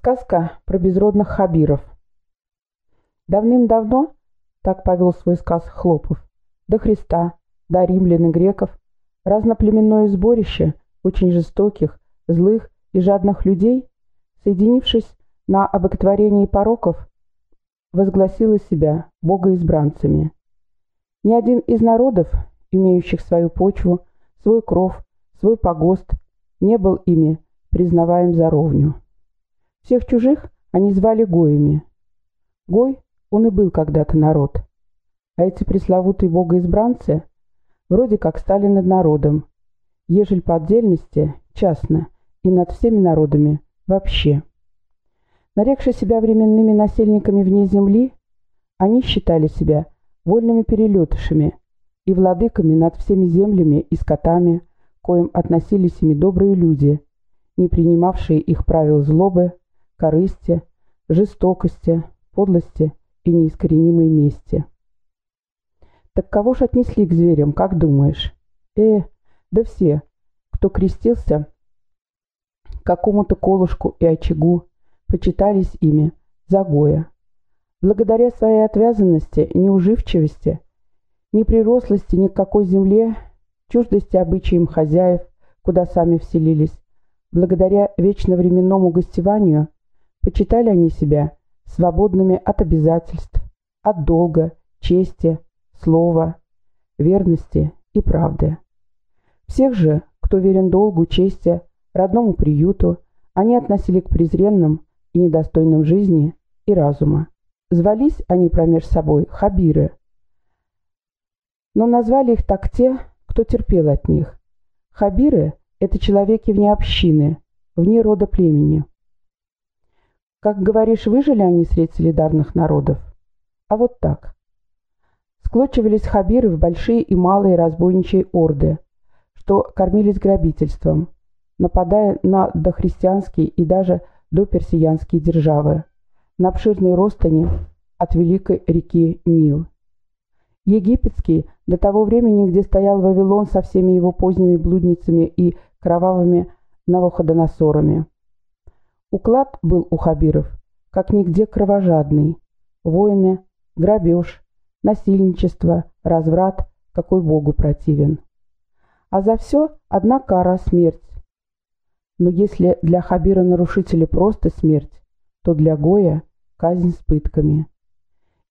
Сказка про безродных хабиров. Давным-давно, так повел свой сказ Хлопов, до Христа, до римлян и греков, разноплеменное сборище очень жестоких, злых и жадных людей, соединившись на обоготворении пороков, возгласило себя богоизбранцами. Ни один из народов, имеющих свою почву, свой кров, свой погост, не был ими признаваем за ровню. Всех чужих они звали Гоями. Гой, он и был когда-то народ. А эти пресловутые богоизбранцы вроде как стали над народом, ежель по отдельности, частно, и над всеми народами вообще. Нарекши себя временными насельниками вне земли, они считали себя вольными перелетышами и владыками над всеми землями и скотами, коим относились ими добрые люди, не принимавшие их правил злобы, корысти, жестокости, подлости и неискоренимой мести. Так кого ж отнесли к зверям, как думаешь? Э, да все, кто крестился какому-то колышку и очагу, почитались ими за Гоя. Благодаря своей отвязанности, неуживчивости, неприрослости ни к какой земле, чуждости обычаям хозяев, куда сами вселились, благодаря вечно временному гостеванию – Почитали они себя свободными от обязательств, от долга, чести, слова, верности и правды. Всех же, кто верен долгу, чести, родному приюту, они относили к презренным и недостойным жизни и разума. Звались они промеж собой хабиры, но назвали их так те, кто терпел от них. Хабиры – это человеки вне общины, вне рода племени. Как говоришь, выжили они среди солидарных народов? А вот так. Склочивались хабиры в большие и малые разбойничьи орды, что кормились грабительством, нападая на дохристианские и даже доперсиянские державы, на обширные ростони от великой реки Нил. Египетский, до того времени, где стоял Вавилон со всеми его поздними блудницами и кровавыми Навуходоносорами. Уклад был у хабиров, как нигде кровожадный. Войны, грабеж, насильничество, разврат, какой Богу противен. А за все одна кара – смерть. Но если для хабира нарушителя просто смерть, то для Гоя – казнь с пытками.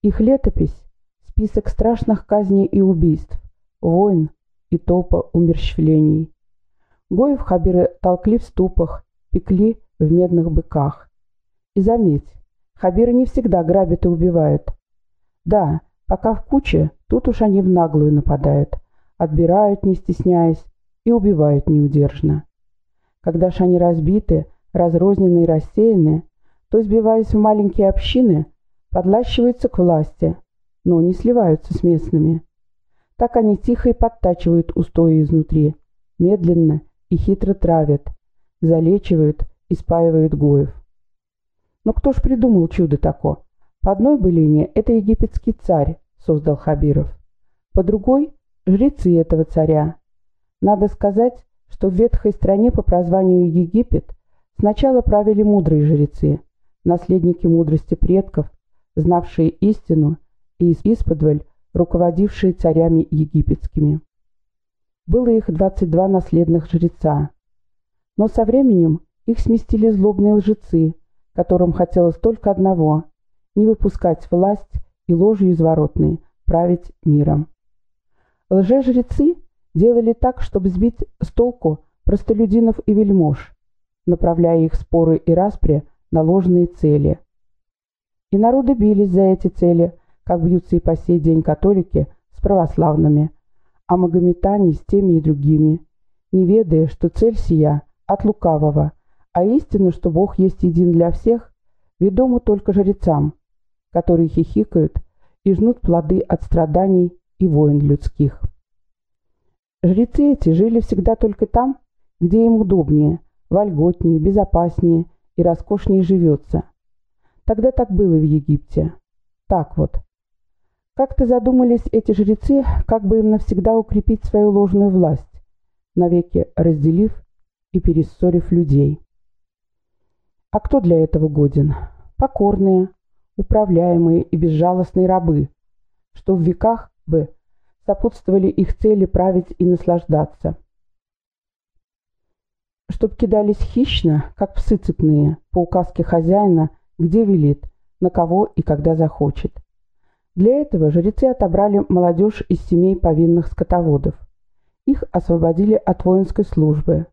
Их летопись – список страшных казней и убийств, войн и толпа умерщвлений. Гоев хабиры толкли в ступах, пекли в медных быках. И заметь, хабиры не всегда грабят и убивают. Да, пока в куче, тут уж они в наглую нападают, отбирают, не стесняясь, и убивают неудержно. Когда ж они разбиты, разрознены и рассеяны, то, сбиваясь в маленькие общины, подлащиваются к власти, но не сливаются с местными. Так они тихо и подтачивают устои изнутри, медленно и хитро травят, залечивают и спаивают Гоев. Но кто ж придумал чудо такое? По одной былине это египетский царь создал Хабиров, по другой – жрецы этого царя. Надо сказать, что в ветхой стране по прозванию Египет сначала правили мудрые жрецы, наследники мудрости предков, знавшие истину и исподволь руководившие царями египетскими. Было их 22 наследных жреца. Но со временем их сместили злобные лжецы, которым хотелось только одного – не выпускать власть и ложью изворотной править миром. Лжежрецы делали так, чтобы сбить с толку простолюдинов и вельмож, направляя их споры и распри на ложные цели. И народы бились за эти цели, как бьются и по сей день католики с православными, а магометане с теми и другими, не ведая, что цель сия от лукавого – а истину, что Бог есть един для всех, ведомо только жрецам, которые хихикают и жнут плоды от страданий и войн людских. Жрецы эти жили всегда только там, где им удобнее, вольготнее, безопаснее и роскошнее живется. Тогда так было в Египте. Так вот. Как-то задумались эти жрецы, как бы им навсегда укрепить свою ложную власть, навеки разделив и перессорив людей. А кто для этого годен? Покорные, управляемые и безжалостные рабы, что в веках бы сопутствовали их цели править и наслаждаться. Чтоб кидались хищно, как псы цепные, по указке хозяина, где велит, на кого и когда захочет. Для этого жрецы отобрали молодежь из семей повинных скотоводов. Их освободили от воинской службы.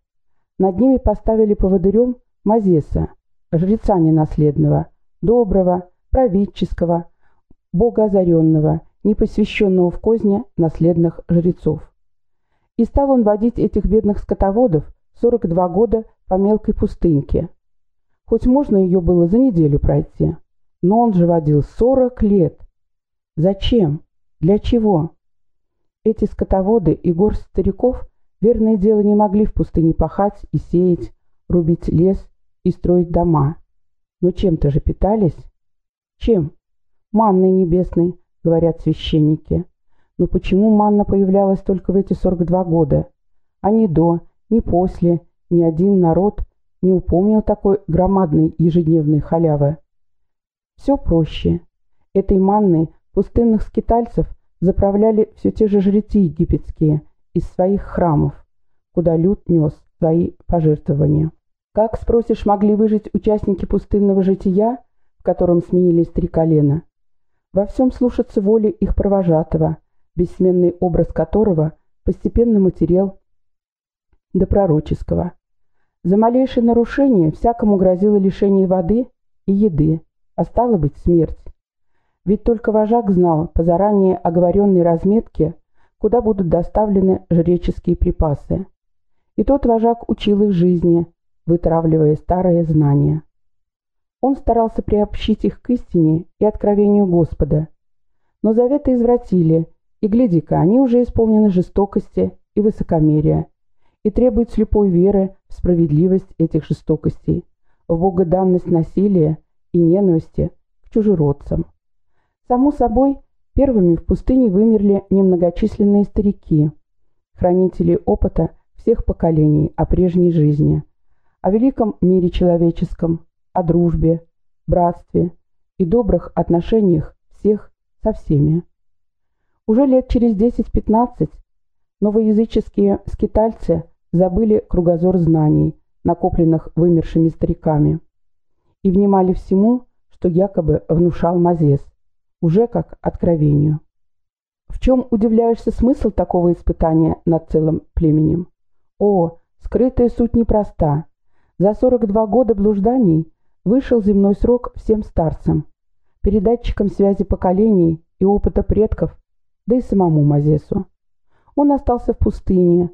Над ними поставили поводырем Мазеса, жреца ненаследного, доброго, правительского, богоозаренного, непосвященного в козне наследных жрецов. И стал он водить этих бедных скотоводов 42 года по мелкой пустыньке. Хоть можно ее было за неделю пройти, но он же водил 40 лет. Зачем? Для чего? Эти скотоводы и горсть стариков верное дело не могли в пустыне пахать и сеять, рубить лес и строить дома. Но чем-то же питались? Чем? Манной небесной, говорят священники. Но почему манна появлялась только в эти 42 года, а не до, ни после, ни один народ не упомнил такой громадной ежедневной халявы? Все проще. Этой манной Пустынных скитальцев заправляли все те же жрецы египетские из своих храмов, куда люд нес свои пожертвования. Как, спросишь, могли выжить участники пустынного жития, в котором сменились три колена? Во всем слушаться воли их провожатого, бессменный образ которого постепенно материал до пророческого. За малейшее нарушение всякому грозило лишение воды и еды, а стало быть смерть. Ведь только вожак знал по заранее оговоренной разметке, куда будут доставлены жреческие припасы. И тот вожак учил их жизни, вытравливая старые знания. Он старался приобщить их к истине и откровению Господа. Но заветы извратили, и, гляди-ка, они уже исполнены жестокости и высокомерия, и требуют слепой веры в справедливость этих жестокостей, в богоданность насилия и ненависти к чужеродцам. Само собой, первыми в пустыне вымерли немногочисленные старики, хранители опыта всех поколений о прежней жизни, о великом мире человеческом, о дружбе, братстве и добрых отношениях всех со всеми. Уже лет через 10-15 новоязыческие скитальцы забыли кругозор знаний, накопленных вымершими стариками, и внимали всему, что якобы внушал Мазес – уже как откровению. В чем удивляешься смысл такого испытания над целым племенем? О, скрытая суть непроста. За 42 года блужданий вышел земной срок всем старцам, передатчикам связи поколений и опыта предков, да и самому Мазесу. Он остался в пустыне,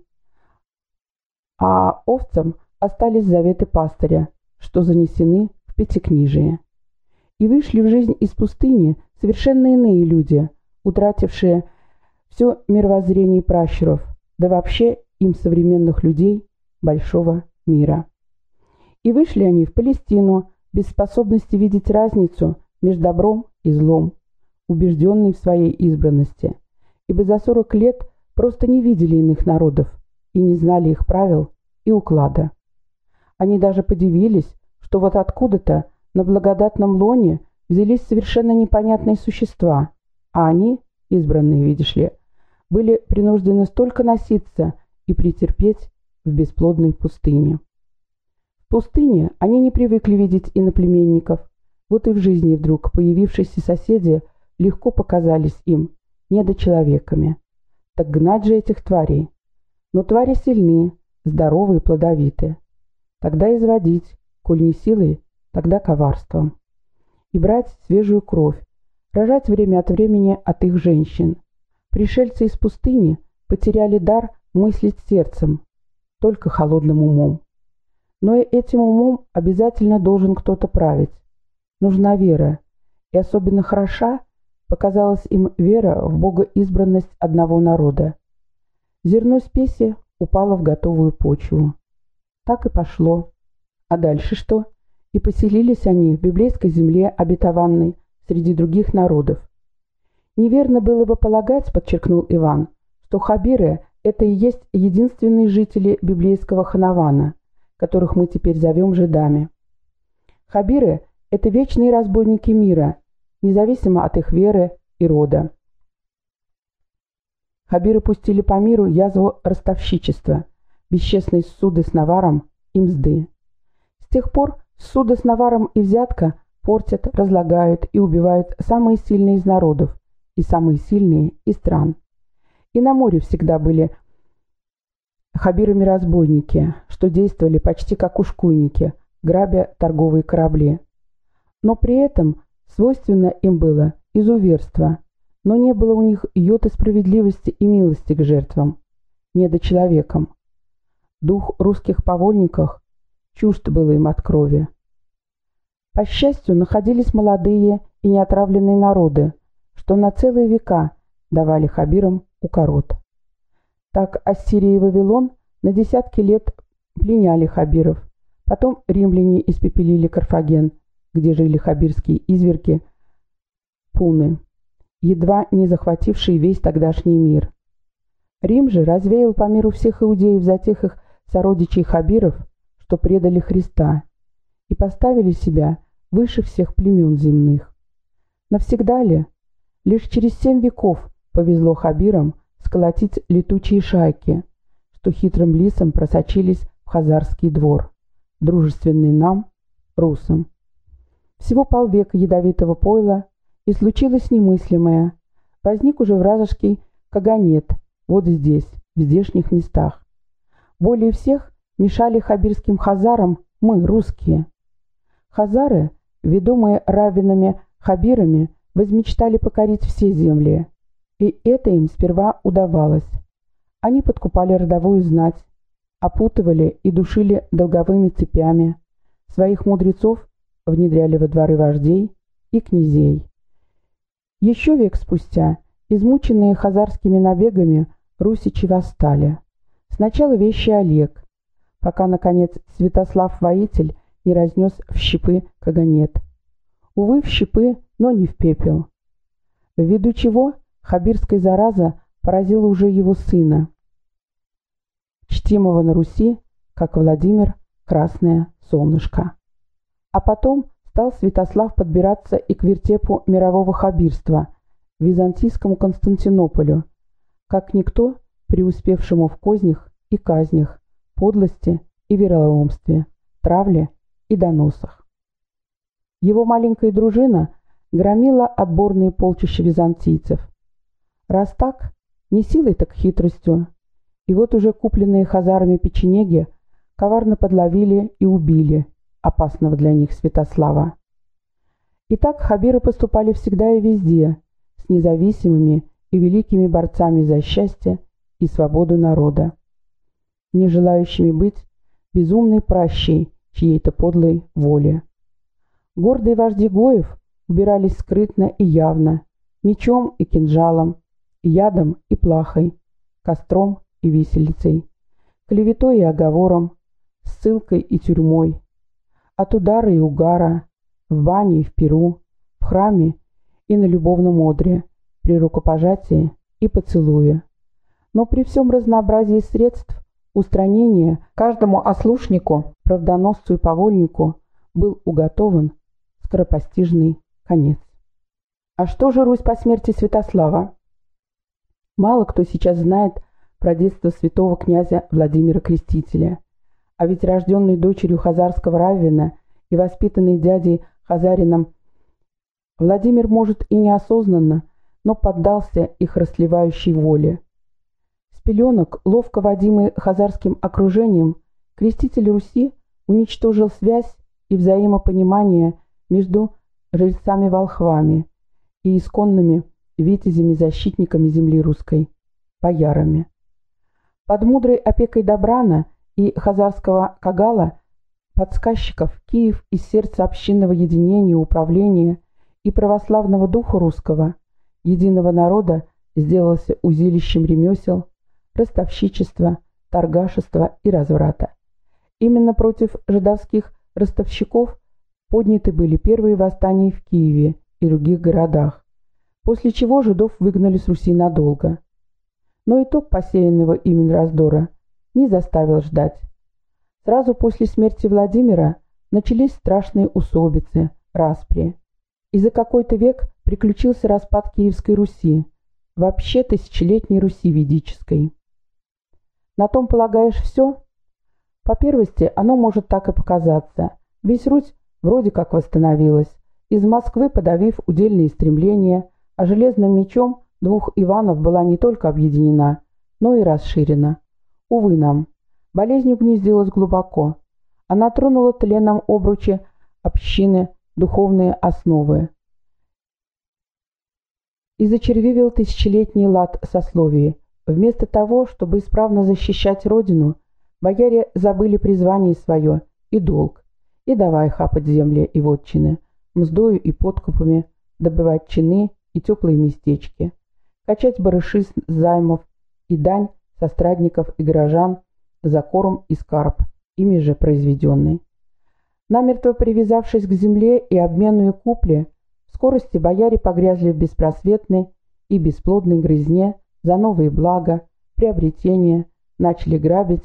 а овцам остались заветы пастыря, что занесены в Пятикнижие. И вышли в жизнь из пустыни совершенно иные люди, утратившие все мировоззрение пращуров, да вообще им современных людей большого мира. И вышли они в Палестину без способности видеть разницу между добром и злом, убежденные в своей избранности, ибо за 40 лет просто не видели иных народов и не знали их правил и уклада. Они даже подивились, что вот откуда-то на благодатном лоне – взялись совершенно непонятные существа, а они, избранные, видишь ли, были принуждены столько носиться и претерпеть в бесплодной пустыне. Пустыне они не привыкли видеть иноплеменников, вот и в жизни вдруг появившиеся соседи легко показались им недочеловеками. Так гнать же этих тварей. Но твари сильны, здоровы и плодовиты. Тогда изводить, коль не силой, тогда коварством и брать свежую кровь, рожать время от времени от их женщин. Пришельцы из пустыни потеряли дар мыслить сердцем, только холодным умом. Но и этим умом обязательно должен кто-то править. Нужна вера, и особенно хороша показалась им вера в богоизбранность одного народа. Зерно спеси упало в готовую почву. Так и пошло. А дальше что? и поселились они в библейской земле обетованной среди других народов. Неверно было бы полагать, подчеркнул Иван, что хабиры – это и есть единственные жители библейского Ханавана, которых мы теперь зовем жидами. Хабиры – это вечные разбойники мира, независимо от их веры и рода. Хабиры пустили по миру язву ростовщичества, бесчестные суды с наваром и мзды. С тех пор суды с наваром и взятка портят, разлагают и убивают самые сильные из народов и самые сильные из стран. И на море всегда были хабирами-разбойники, что действовали почти как ушкуйники, грабя торговые корабли. Но при этом свойственно им было изуверство, но не было у них йоты справедливости и милости к жертвам, недочеловекам. Дух русских повольников чужд был им от крови. По счастью, находились молодые и неотравленные народы, что на целые века давали хабирам укорот. Так Ассирия и Вавилон на десятки лет пленяли хабиров, потом римляне испепелили Карфаген, где жили хабирские изверги пуны, едва не захватившие весь тогдашний мир. Рим же развеял по миру всех иудеев за тех их сородичей хабиров, что предали Христа, и поставили себя выше всех племен земных. Навсегда ли? Лишь через семь веков повезло хабирам сколотить летучие шайки, что хитрым лисам просочились в хазарский двор, дружественный нам, русам. Всего полвека ядовитого пойла, и случилось немыслимое. Возник уже вражеский каганет, вот здесь, в здешних местах. Более всех мешали хабирским хазарам мы, русские. Хазары, ведомые раввинами хабирами, возмечтали покорить все земли, и это им сперва удавалось. Они подкупали родовую знать, опутывали и душили долговыми цепями, своих мудрецов внедряли во дворы вождей и князей. Еще век спустя, измученные хазарскими набегами, русичи восстали. Сначала вещи Олег, пока, наконец, Святослав-воитель не разнес в щепы каганет. Увы, в щепы, но не в пепел. Ввиду чего хабирская зараза поразила уже его сына, чтимого на Руси, как Владимир Красное Солнышко. А потом стал Святослав подбираться и к вертепу мирового хабирства, византийскому Константинополю, как никто, преуспевшему в кознях и казнях, подлости и вероломстве, травле и доносах. Его маленькая дружина громила отборные полчища византийцев. Раз так, не силой, так хитростью. И вот уже купленные хазарами печенеги коварно подловили и убили опасного для них Святослава. И так хабиры поступали всегда и везде, с независимыми и великими борцами за счастье и свободу народа, не желающими быть безумной пращей чьей-то подлой воли. Гордые вожди Гоев убирались скрытно и явно, мечом и кинжалом, ядом и плахой, костром и виселицей, клеветой и оговором, ссылкой и тюрьмой, от удара и угара, в бане и в перу, в храме и на любовном одре, при рукопожатии и поцелуе. Но при всем разнообразии средств устранения каждому ослушнику, правдоносцу и повольнику был уготован скоропостижный конец. А что же Русь по смерти Святослава? Мало кто сейчас знает про детство святого князя Владимира Крестителя – а ведь рожденный дочерью хазарского раввина и воспитанный дядей Хазарином, Владимир, может, и неосознанно, но поддался их расливающей воле. С пеленок, ловко водимый хазарским окружением, креститель Руси уничтожил связь и взаимопонимание между жрецами-волхвами и исконными витязями-защитниками земли русской, боярами. Под мудрой опекой Добрана и хазарского Кагала, подсказчиков Киев из сердца общинного единения, управления и православного духа русского, единого народа, сделался узилищем ремесел, ростовщичества, торгашества и разврата. Именно против жидовских ростовщиков подняты были первые восстания в Киеве и других городах, после чего жидов выгнали с Руси надолго. Но итог посеянного ими раздора – не заставил ждать. Сразу после смерти Владимира начались страшные усобицы, распри. И за какой-то век приключился распад Киевской Руси, вообще тысячелетней Руси ведической. На том полагаешь все? По первости, оно может так и показаться. Весь Русь вроде как восстановилась, из Москвы подавив удельные стремления, а железным мечом двух Иванов была не только объединена, но и расширена. Увы нам, болезнь угнездилась глубоко. Она тронула тленом обручи общины духовные основы. И зачервивил тысячелетний лад сословий. Вместо того, чтобы исправно защищать родину, бояре забыли призвание свое и долг, и давай хапать земли и вотчины, мздою и подкупами, добывать чины и теплые местечки, качать барыши с займов и дань со страдников и горожан за корм и скарб, ими же произведенный. Намертво привязавшись к земле и обмену и купле, в скорости бояре погрязли в беспросветной и бесплодной грызне за новые блага, приобретения, начали грабить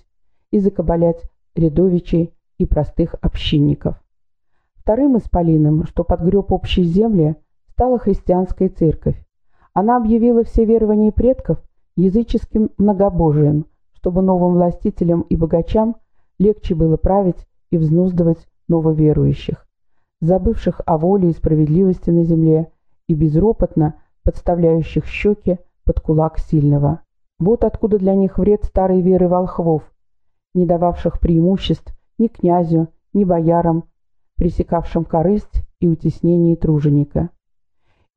и закабалять рядовичей и простых общинников. Вторым исполином, что подгреб общие земли, стала христианская церковь. Она объявила все верования предков языческим многобожием, чтобы новым властителям и богачам легче было править и взнуздывать нововерующих, забывших о воле и справедливости на земле и безропотно подставляющих щеки под кулак сильного. Вот откуда для них вред старой веры волхвов, не дававших преимуществ ни князю, ни боярам, пресекавшим корысть и утеснение труженика.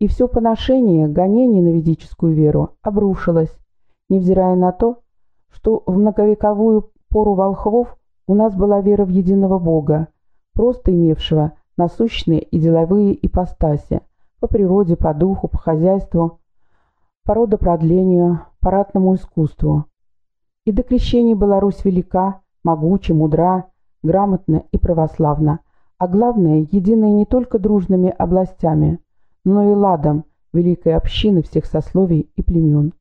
И все поношение, гонение на ведическую веру обрушилось, невзирая на то, что в многовековую пору волхвов у нас была вера в единого Бога, просто имевшего насущные и деловые ипостаси по природе, по духу, по хозяйству, по родопродлению, по ратному искусству. И до крещения была Русь велика, могуча, мудра, грамотна и православна, а главное, единая не только дружными областями, но и ладом великой общины всех сословий и племен.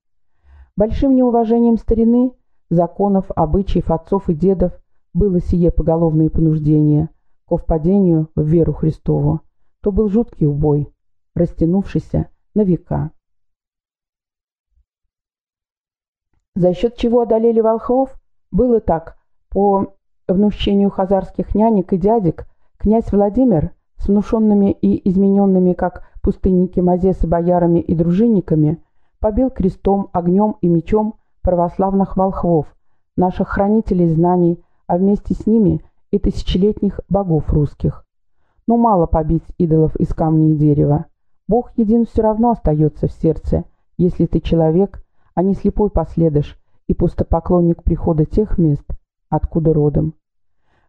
Большим неуважением старины, законов, обычаев отцов и дедов было сие поголовное понуждение ко впадению в веру Христову, то был жуткий убой, растянувшийся на века. За счет чего одолели волхвов, было так, по внушению хазарских нянек и дядек, Князь Владимир с внушенными и измененными, как пустынники Мазесы, боярами и дружинниками, побил крестом, огнем и мечом православных волхвов, наших хранителей знаний, а вместе с ними и тысячелетних богов русских. Но мало побить идолов из камня и дерева. Бог един все равно остается в сердце, если ты человек, а не слепой последыш и пустопоклонник прихода тех мест, откуда родом.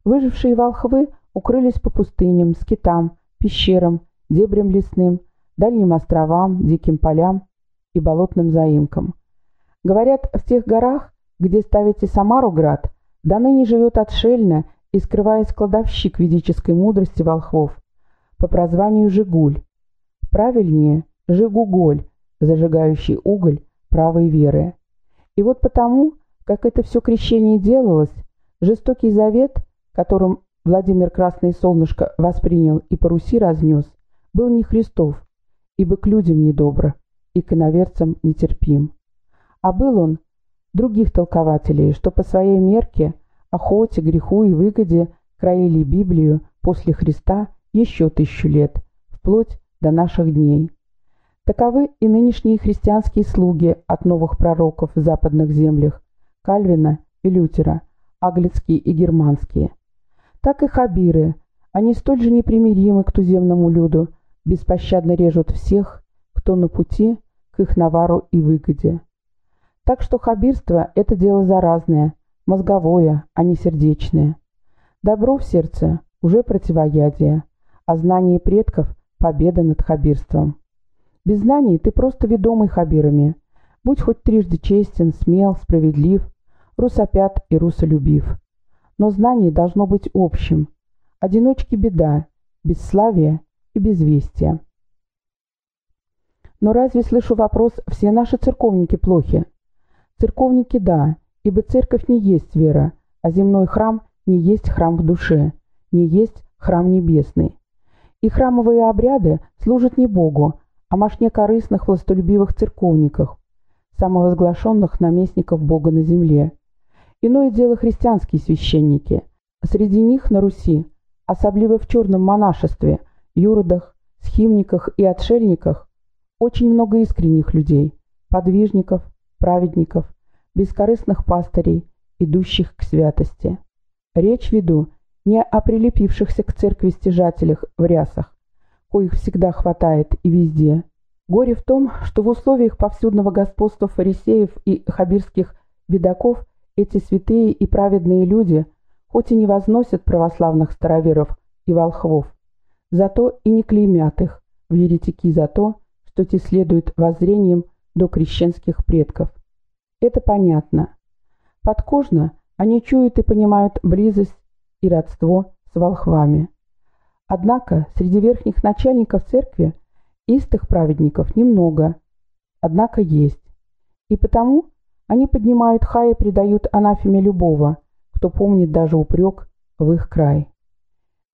Выжившие волхвы укрылись по пустыням, скитам, пещерам, дебрям лесным, дальним островам, диким полям и болотным заимкам. Говорят, в тех горах, где ставите Самару град, до ныне живет отшельно и скрываясь кладовщик ведической мудрости волхвов по прозванию Жигуль. Правильнее – Жигуголь, зажигающий уголь правой веры. И вот потому, как это все крещение делалось, жестокий завет, которым Владимир Красное Солнышко воспринял и по Руси разнес, был не Христов, ибо к людям недобро и к иноверцам нетерпим. А был он других толкователей, что по своей мерке, охоте, греху и выгоде краили Библию после Христа еще тысячу лет, вплоть до наших дней. Таковы и нынешние христианские слуги от новых пророков в западных землях, Кальвина и Лютера, аглицкие и германские – так и хабиры. Они столь же непримиримы к туземному люду, беспощадно режут всех, кто на пути к их навару и выгоде. Так что хабирство – это дело заразное, мозговое, а не сердечное. Добро в сердце – уже противоядие, а знание предков – победа над хабирством. Без знаний ты просто ведомый хабирами. Будь хоть трижды честен, смел, справедлив, русопят и русолюбив но знание должно быть общим. Одиночки беда, бесславие и безвестие. Но разве, слышу вопрос, все наши церковники плохи? Церковники – да, ибо церковь не есть вера, а земной храм не есть храм в душе, не есть храм небесный. И храмовые обряды служат не Богу, а мошне корыстных властолюбивых церковников, самовозглашенных наместников Бога на земле. Иное дело христианские священники. Среди них на Руси, особливо в черном монашестве, юродах, схимниках и отшельниках, очень много искренних людей, подвижников, праведников, бескорыстных пастырей, идущих к святости. Речь веду не о прилепившихся к церкви стяжателях в рясах, коих всегда хватает и везде. Горе в том, что в условиях повсюдного господства фарисеев и хабирских видаков эти святые и праведные люди хоть и не возносят православных староверов и волхвов, зато и не клеймят их в еретики за то, что те следуют воззрениям до крещенских предков. Это понятно. Подкожно они чуют и понимают близость и родство с волхвами. Однако среди верхних начальников церкви истых праведников немного, однако есть. И потому они поднимают хай и предают анафеме любого, кто помнит даже упрек в их край.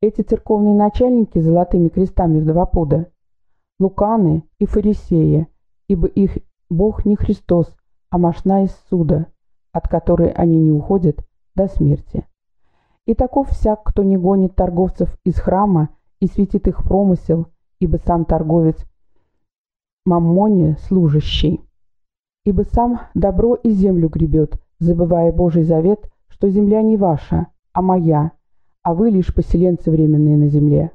Эти церковные начальники с золотыми крестами в два пуда – луканы и фарисеи, ибо их Бог не Христос, а мошна из суда, от которой они не уходят до смерти. И таков всяк, кто не гонит торговцев из храма и светит их промысел, ибо сам торговец маммоне служащий. Ибо сам добро и землю гребет, забывая Божий завет, что земля не ваша, а моя, а вы лишь поселенцы временные на земле.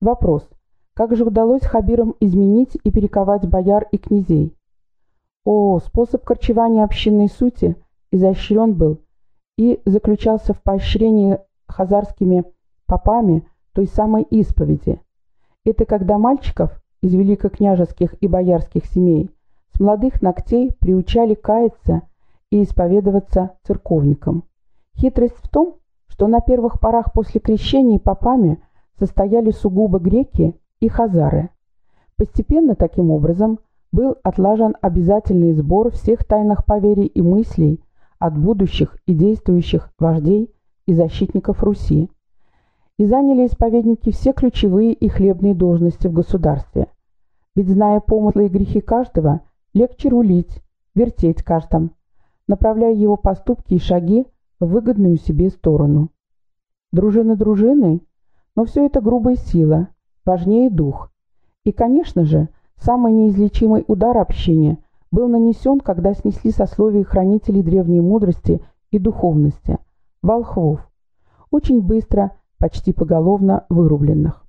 Вопрос. Как же удалось хабирам изменить и перековать бояр и князей? О, способ корчевания общинной сути изощрен был и заключался в поощрении хазарскими попами той самой исповеди. Это когда мальчиков из великокняжеских и боярских семей с молодых ногтей приучали каяться и исповедоваться церковникам. Хитрость в том, что на первых порах после крещения попами состояли сугубо греки и хазары. Постепенно таким образом был отлажен обязательный сбор всех тайных поверий и мыслей от будущих и действующих вождей и защитников Руси, и заняли исповедники все ключевые и хлебные должности в государстве. Ведь, зная помыслы и грехи каждого, легче рулить, вертеть каждым, направляя его поступки и шаги выгодную себе сторону. Дружина дружиной, но все это грубая сила, важнее дух. И, конечно же, самый неизлечимый удар общине был нанесен, когда снесли сословие хранителей древней мудрости и духовности – волхвов, очень быстро, почти поголовно вырубленных.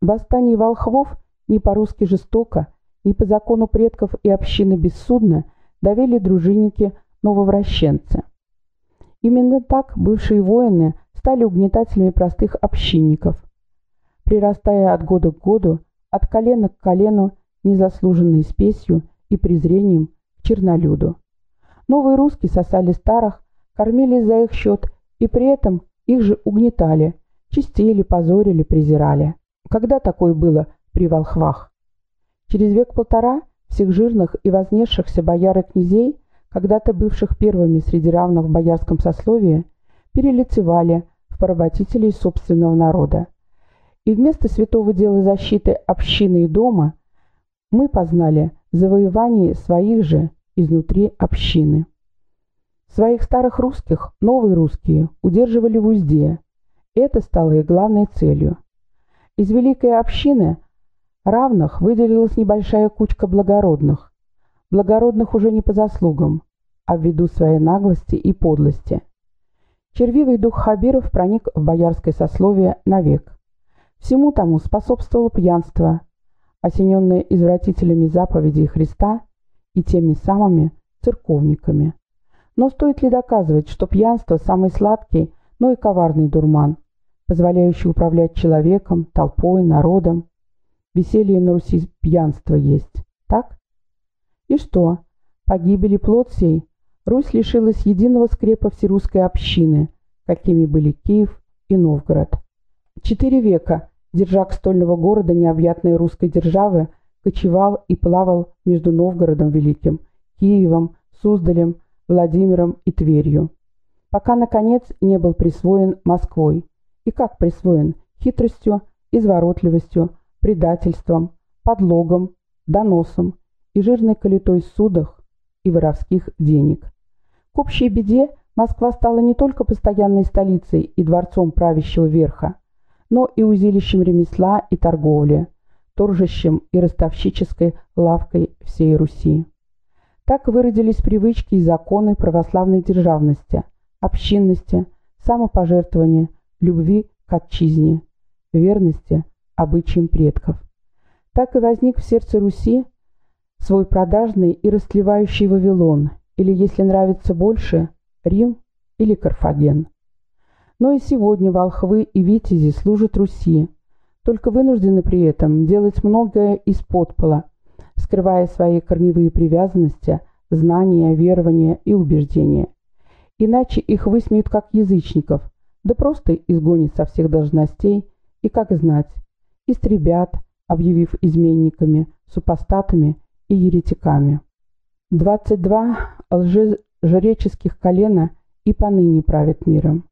Восстание волхвов не по-русски жестоко, не по закону предков и общины бессудно довели дружинники нововращенцы. Именно так бывшие воины стали угнетателями простых общинников, прирастая от года к году, от колена к колену, незаслуженной спесью и презрением к чернолюду. Новые русские сосали старых, кормили за их счет и при этом их же угнетали, чистили, позорили, презирали. Когда такое было при волхвах? Через век-полтора всех жирных и вознесшихся бояр и князей, когда-то бывших первыми среди равных в боярском сословии, перелицевали в поработителей собственного народа. И вместо святого дела защиты общины и дома мы познали завоевание своих же изнутри общины. Своих старых русских новые русские удерживали в узде. Это стало их главной целью. Из великой общины равных выделилась небольшая кучка благородных. Благородных уже не по заслугам, а ввиду своей наглости и подлости. Червивый дух Хабиров проник в боярское сословие навек. Всему тому способствовало пьянство, осененное извратителями заповедей Христа и теми самыми церковниками. Но стоит ли доказывать, что пьянство – самый сладкий, но и коварный дурман, позволяющий управлять человеком, толпой, народом? Веселье на Руси пьянство есть, так? И что? Погибели плод сей? Русь лишилась единого скрепа всерусской общины, какими были Киев и Новгород. Четыре века держак стольного города необъятной русской державы, кочевал и плавал между Новгородом Великим, Киевом, Суздалем, Владимиром и Тверью, пока, наконец, не был присвоен Москвой и как присвоен хитростью, изворотливостью, предательством, подлогом, доносом и жирной калитой судах и воровских денег. К общей беде Москва стала не только постоянной столицей и дворцом правящего верха, но и узилищем ремесла и торговли, торжищем и ростовщической лавкой всей Руси. Так выродились привычки и законы православной державности, общинности, самопожертвования, любви к отчизне, верности обычаям предков. Так и возник в сердце Руси свой продажный и растлевающий Вавилон, или, если нравится больше, Рим или Карфаген. Но и сегодня волхвы и витязи служат Руси, только вынуждены при этом делать многое из-под пола, скрывая свои корневые привязанности, знания, верования и убеждения. Иначе их высмеют как язычников, да просто изгонят со всех должностей и, как знать, истребят, объявив изменниками, супостатами и еретиками. 22 лжежреческих колена и поныне правят миром.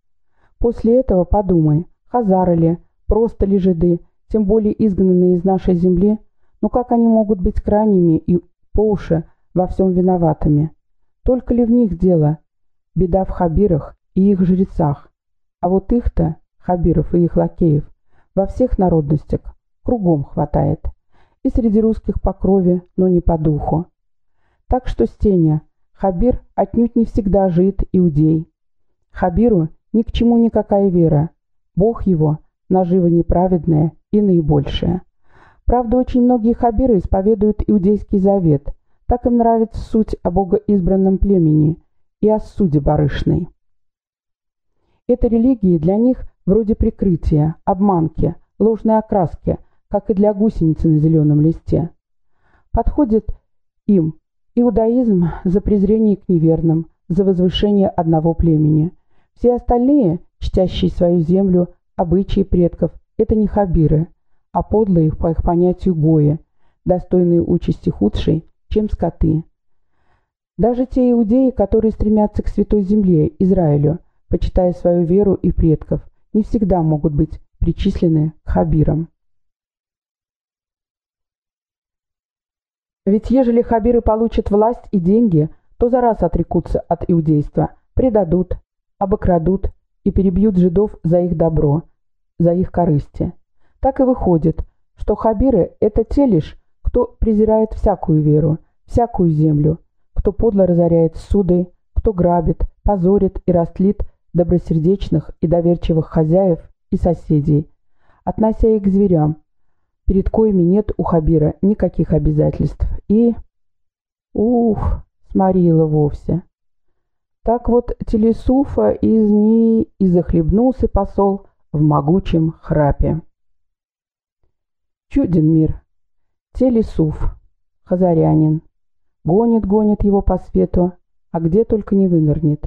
После этого подумай, хазары ли, просто ли жиды, тем более изгнанные из нашей земли, но как они могут быть крайними и по уши во всем виноватыми? Только ли в них дело? Беда в хабирах и их жрецах. А вот их-то, хабиров и их лакеев, во всех народностях кругом хватает. И среди русских по крови, но не по духу. Так что, Стеня, Хабир отнюдь не всегда жид иудей. Хабиру ни к чему никакая вера. Бог его – наживо неправедное и наибольшее. Правда, очень многие хабиры исповедуют иудейский завет. Так им нравится суть о богоизбранном племени и о суде барышной. Эта религия для них вроде прикрытия, обманки, ложной окраски, как и для гусеницы на зеленом листе. Подходит им иудаизм за презрение к неверным, за возвышение одного племени. Все остальные, чтящие свою землю, обычаи предков, это не хабиры – а подлые, по их понятию, гои, достойные участи худшей, чем скоты. Даже те иудеи, которые стремятся к святой земле, Израилю, почитая свою веру и предков, не всегда могут быть причислены к хабирам. Ведь ежели хабиры получат власть и деньги, то за раз отрекутся от иудейства, предадут, обокрадут и перебьют жидов за их добро, за их корысти. Так и выходит, что хабиры – это те лишь, кто презирает всякую веру, всякую землю, кто подло разоряет суды, кто грабит, позорит и растлит добросердечных и доверчивых хозяев и соседей, относя их к зверям, перед коими нет у Хабира никаких обязательств. И... Ух, сморила вовсе. Так вот Телесуфа из ней и захлебнулся посол в могучем храпе. Чуден мир. Телесуф, хазарянин. Гонит, гонит его по свету, а где только не вынырнет.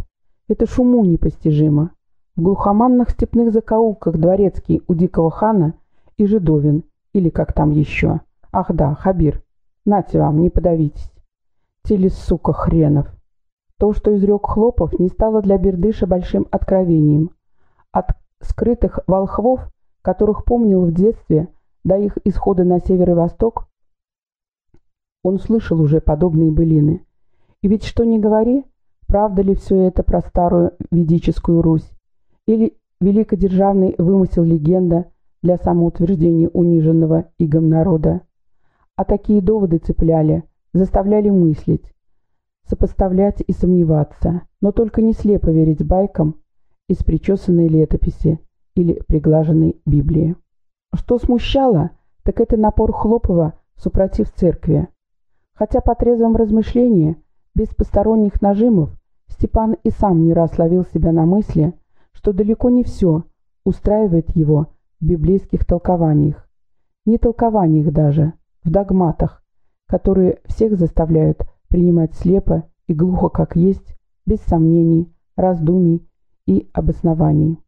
Это шуму непостижимо. В глухоманных степных закоулках дворецкий у дикого хана и жидовин, или как там еще. Ах да, Хабир, нате вам, не подавитесь. Телес, сука, хренов. То, что изрек Хлопов, не стало для Бердыша большим откровением. От скрытых волхвов, которых помнил в детстве, до их исхода на север и восток, он слышал уже подобные былины. И ведь что ни говори, правда ли все это про старую ведическую Русь? Или великодержавный вымысел легенда для самоутверждения униженного игом народа? А такие доводы цепляли, заставляли мыслить, сопоставлять и сомневаться, но только не слепо верить байкам из причесанной летописи или приглаженной Библии. Что смущало, так это напор Хлопова супротив церкви. Хотя по трезвом размышлении, без посторонних нажимов, Степан и сам не раз ловил себя на мысли, что далеко не все устраивает его в библейских толкованиях. Не толкованиях даже, в догматах, которые всех заставляют принимать слепо и глухо как есть, без сомнений, раздумий и обоснований.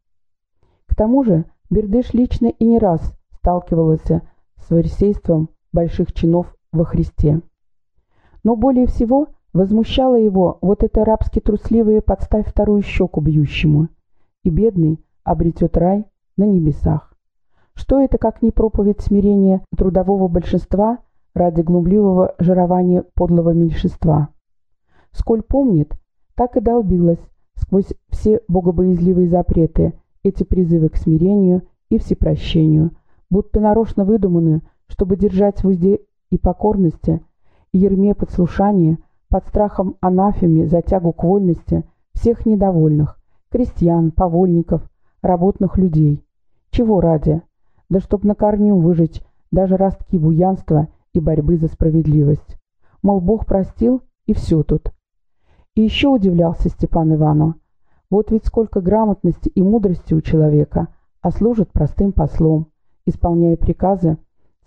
К тому же Бердыш лично и не раз сталкивался с фарисейством больших чинов во Христе. Но более всего возмущало его вот это рабски трусливое «подставь вторую щеку бьющему», и бедный обретет рай на небесах. Что это, как не проповедь смирения трудового большинства ради глумливого жирования подлого меньшинства? Сколь помнит, так и долбилась сквозь все богобоязливые запреты эти призывы к смирению и всепрощению, будто нарочно выдуманы, чтобы держать в узде и покорности, и ерме подслушания, под страхом анафеми за тягу к вольности всех недовольных, крестьян, повольников, работных людей. Чего ради? Да чтоб на корню выжечь даже ростки буянства и борьбы за справедливость. Мол, Бог простил, и все тут. И еще удивлялся Степан Ивану. Вот ведь сколько грамотности и мудрости у человека, а служит простым послом, исполняя приказы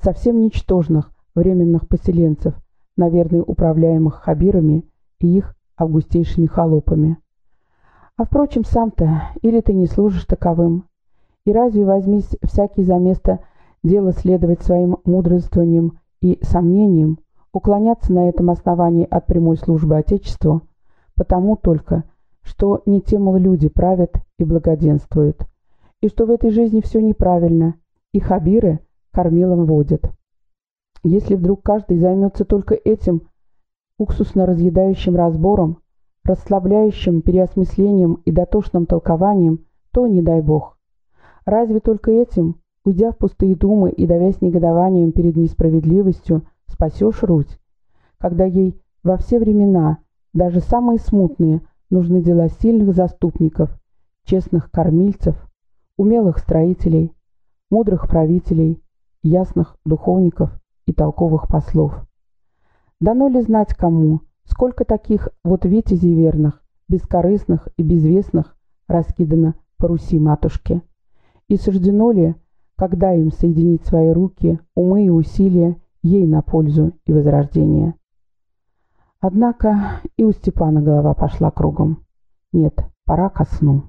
совсем ничтожных временных поселенцев, наверное, управляемых хабирами и их августейшими холопами. А впрочем, сам-то или ты не служишь таковым, и разве возьмись всякий за место дело следовать своим мудрствованием и сомнениям, уклоняться на этом основании от прямой службы Отечеству, потому только, что не те, люди правят и благоденствуют, и что в этой жизни все неправильно, и хабиры кормилом водят. Если вдруг каждый займется только этим уксусно-разъедающим разбором, расслабляющим переосмыслением и дотошным толкованием, то не дай бог. Разве только этим, уйдя в пустые думы и давясь негодованием перед несправедливостью, спасешь Русь, когда ей во все времена – даже самые смутные нужны дела сильных заступников, честных кормильцев, умелых строителей, мудрых правителей, ясных духовников и толковых послов. Дано ли знать кому, сколько таких вот витязей верных, бескорыстных и безвестных раскидано по Руси матушке? И суждено ли, когда им соединить свои руки, умы и усилия ей на пользу и возрождение? Однако и у Степана голова пошла кругом. Нет, пора ко сну.